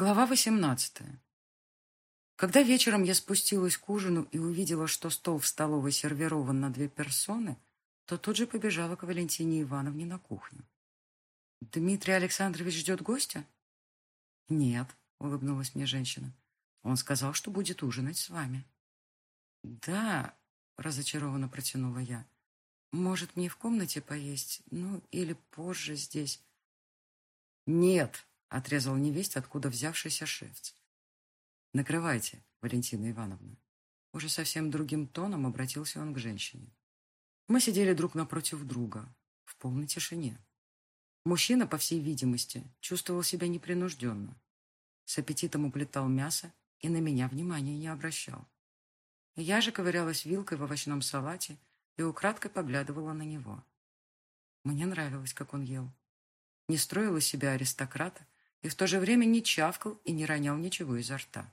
Глава 18. Когда вечером я спустилась к ужину и увидела, что стол в столовой сервирован на две персоны, то тут же побежала к Валентине Ивановне на кухню. «Дмитрий Александрович ждет гостя?» «Нет», — улыбнулась мне женщина. «Он сказал, что будет ужинать с вами». «Да», — разочарованно протянула я. «Может, мне в комнате поесть? Ну, или позже здесь?» «Нет», Отрезал невесть, откуда взявшийся шефц. «Накрывайте, Валентина Ивановна». Уже совсем другим тоном обратился он к женщине. Мы сидели друг напротив друга, в полной тишине. Мужчина, по всей видимости, чувствовал себя непринужденно. С аппетитом уплетал мясо и на меня внимания не обращал. Я же ковырялась вилкой в овощном салате и украдкой поглядывала на него. Мне нравилось, как он ел. Не строил из себя аристократа, и в то же время не чавкал и не ронял ничего изо рта.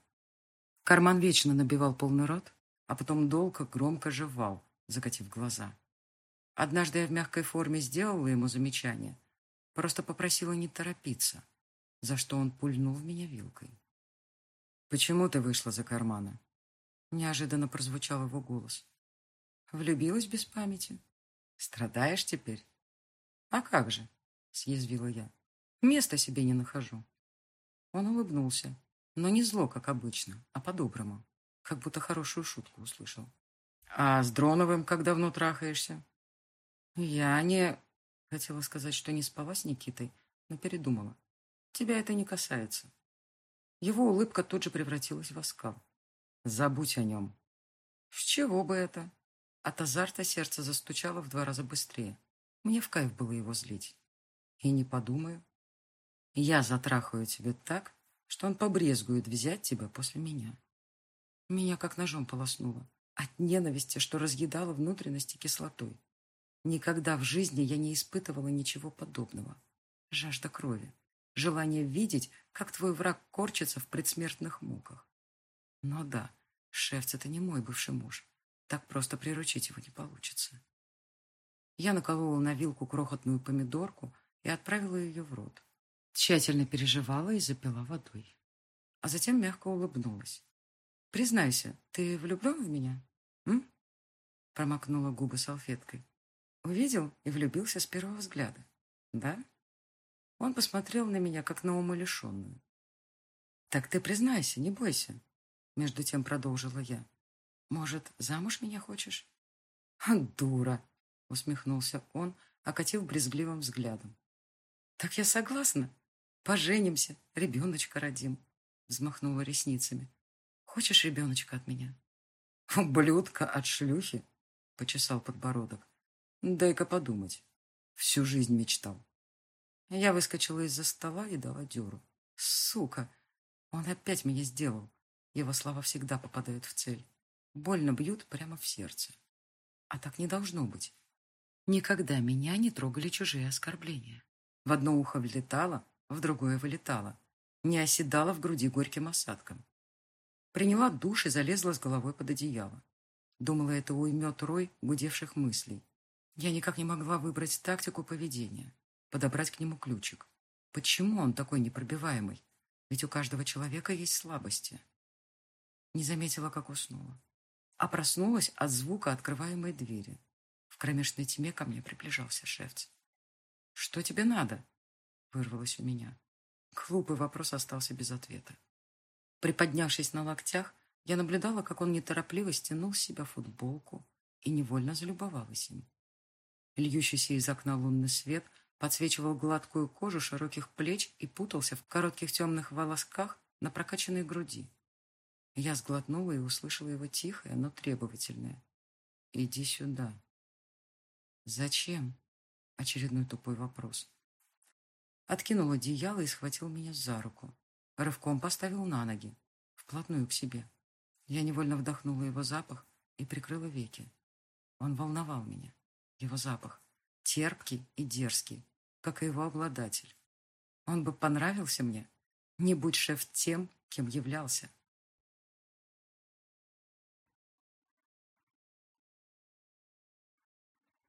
Карман вечно набивал полный рот, а потом долго громко жевал, закатив глаза. Однажды я в мягкой форме сделала ему замечание, просто попросила не торопиться, за что он пульнул в меня вилкой. «Почему ты вышла за кармана?» Неожиданно прозвучал его голос. «Влюбилась без памяти. Страдаешь теперь?» «А как же?» — съязвила я. Места себе не нахожу. Он улыбнулся, но не зло, как обычно, а по-доброму, как будто хорошую шутку услышал. А с Дроновым как давно трахаешься? Я не... Хотела сказать, что не спала с Никитой, но передумала. Тебя это не касается. Его улыбка тут же превратилась в оскал. Забудь о нем. С чего бы это? От азарта сердце застучало в два раза быстрее. Мне в кайф было его злить. И не подумаю. Я затрахаю тебя так, что он побрезгует взять тебя после меня. Меня как ножом полоснуло. От ненависти, что разъедала внутренности кислотой. Никогда в жизни я не испытывала ничего подобного. Жажда крови. Желание видеть, как твой враг корчится в предсмертных муках. Но да, Шефц — это не мой бывший муж. Так просто приручить его не получится. Я наколола на вилку крохотную помидорку и отправила ее в рот. Тщательно переживала и запила водой. А затем мягко улыбнулась. «Признайся, ты влюблен в меня?» М? Промокнула губы салфеткой. Увидел и влюбился с первого взгляда. «Да?» Он посмотрел на меня, как на умалишенную. «Так ты признайся, не бойся», — между тем продолжила я. «Может, замуж меня хочешь?» «Дура!» — усмехнулся он, окатив брезгливым взглядом. «Так я согласна. Поженимся, ребеночка родим. Взмахнула ресницами. Хочешь ребеночка от меня? Ублюдка от шлюхи? Почесал подбородок. Дай-ка подумать. Всю жизнь мечтал. Я выскочила из-за стола и дала дёру. Сука! Он опять меня сделал. Его слова всегда попадают в цель. Больно бьют прямо в сердце. А так не должно быть. Никогда меня не трогали чужие оскорбления. В одно ухо влетало, в другое вылетала, не оседала в груди горьким осадком. Приняла душ и залезла с головой под одеяло. Думала, это уймет рой гудевших мыслей. Я никак не могла выбрать тактику поведения, подобрать к нему ключик. Почему он такой непробиваемый? Ведь у каждого человека есть слабости. Не заметила, как уснула. А проснулась от звука открываемой двери. В кромешной тьме ко мне приближался шефц. «Что тебе надо?» Вырвалось у меня. Глупый вопрос остался без ответа. Приподнявшись на локтях, я наблюдала, как он неторопливо стянул с себя футболку и невольно залюбовалась им. Льющийся из окна лунный свет подсвечивал гладкую кожу широких плеч и путался в коротких темных волосках на прокачанной груди. Я сглотнула и услышала его тихое, но требовательное. «Иди сюда». «Зачем?» — очередной тупой вопрос. Откинул одеяло и схватил меня за руку. Рывком поставил на ноги, вплотную к себе. Я невольно вдохнула его запах и прикрыла веки. Он волновал меня. Его запах. Терпкий и дерзкий, как и его обладатель. Он бы понравился мне, не будь шеф тем, кем являлся.